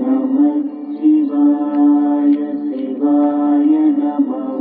नमः शिवाय शिवाय नमः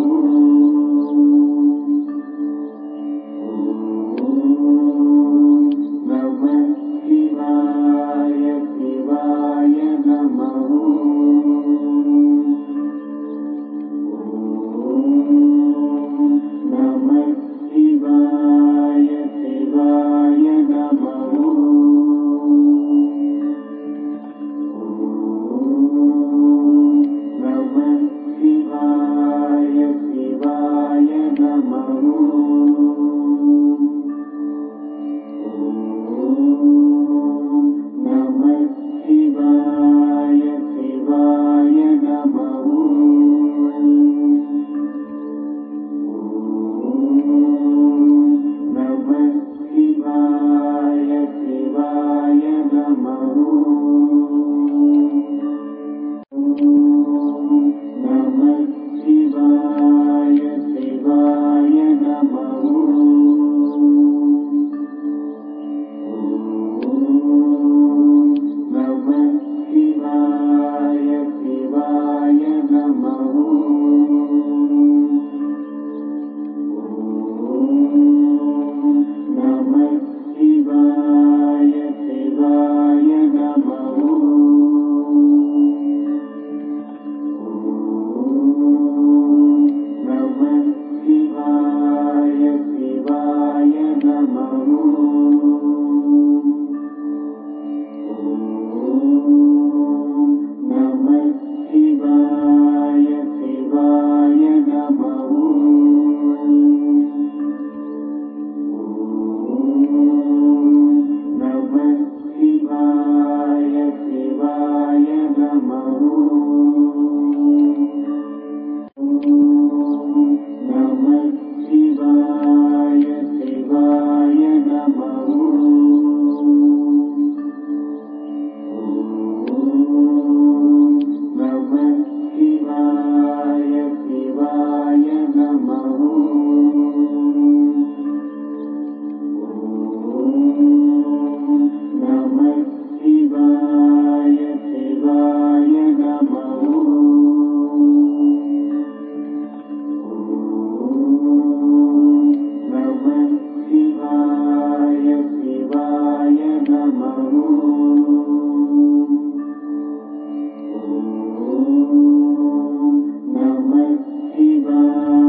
नमः शिवाय।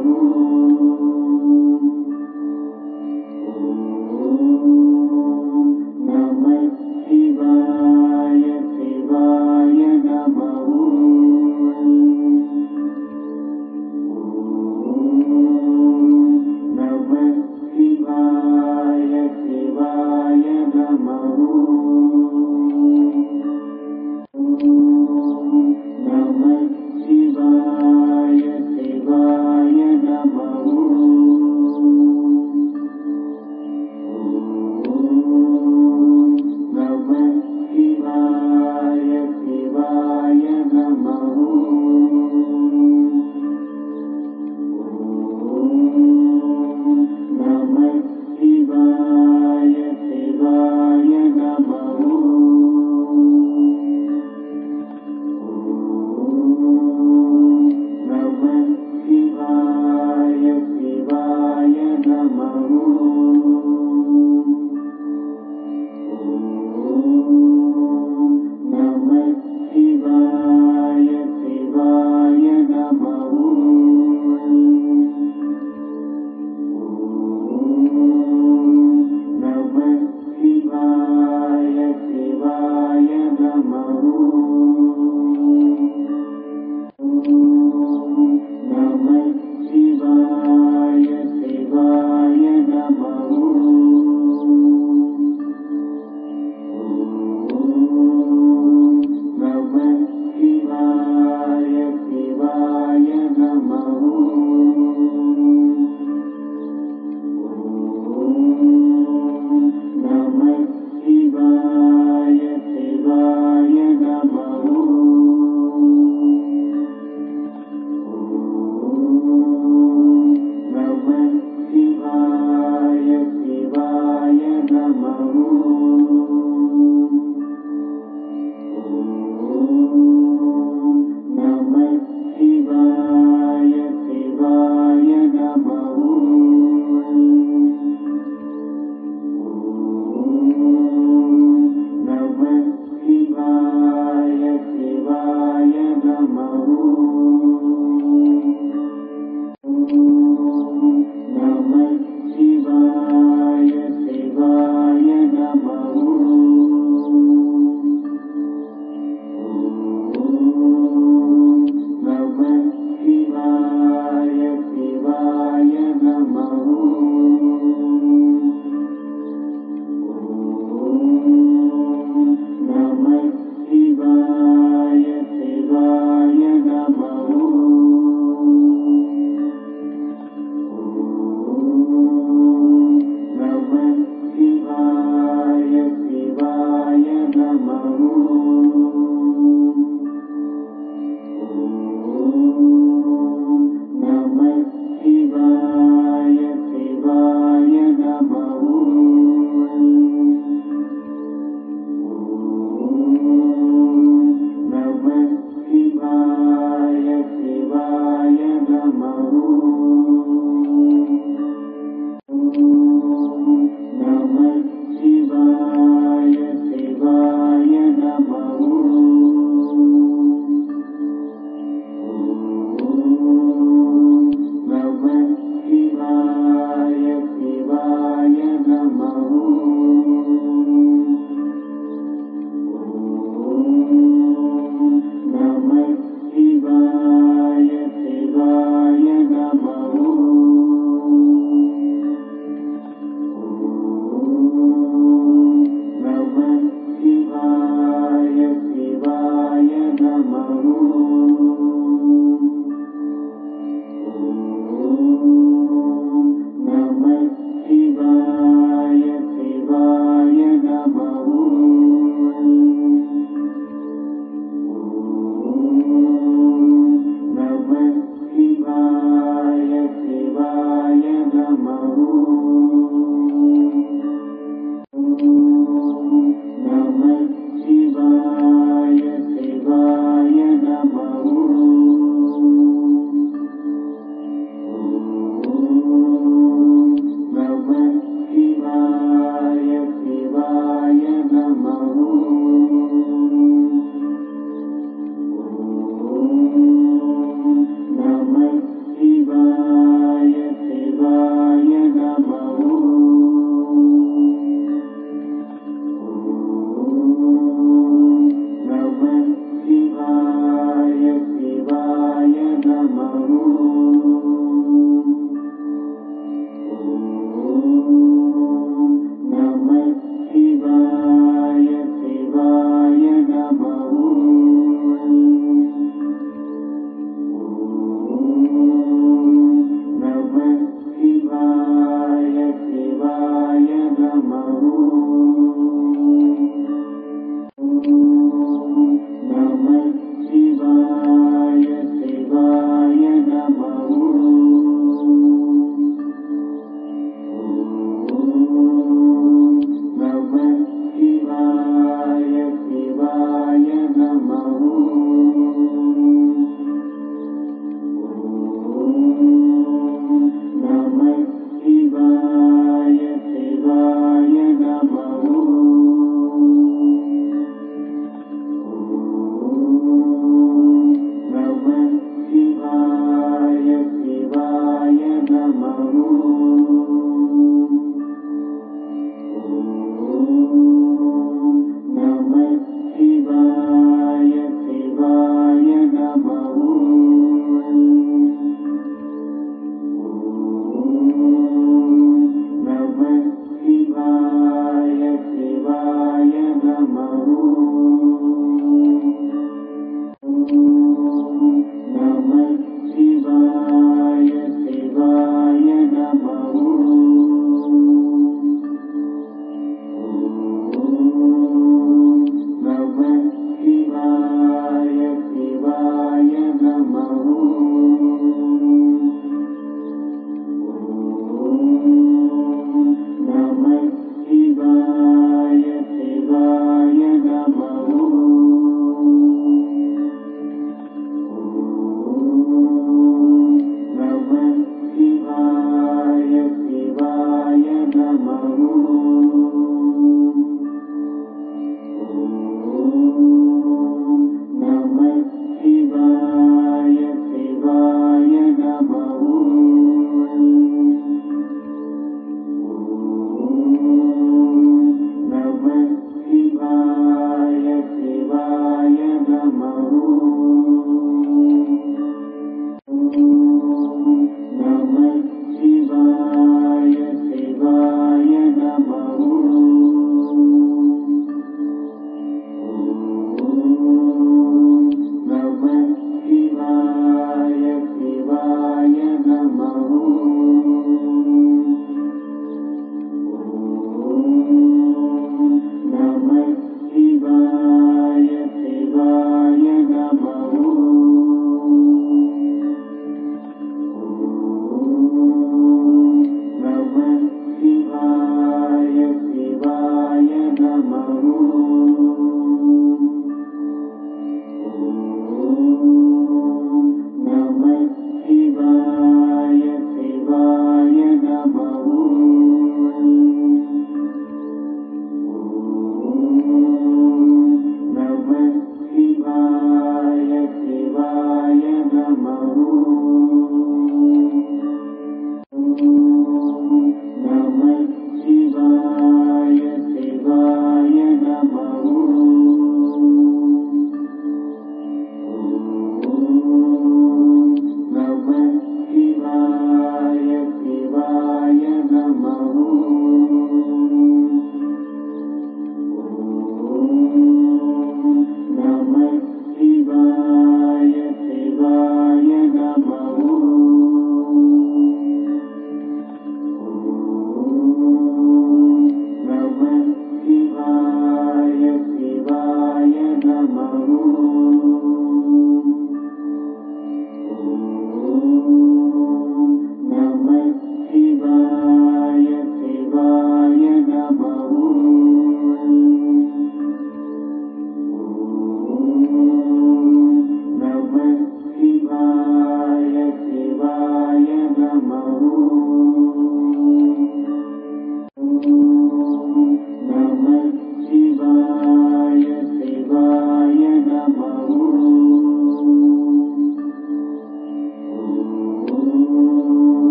Jesus.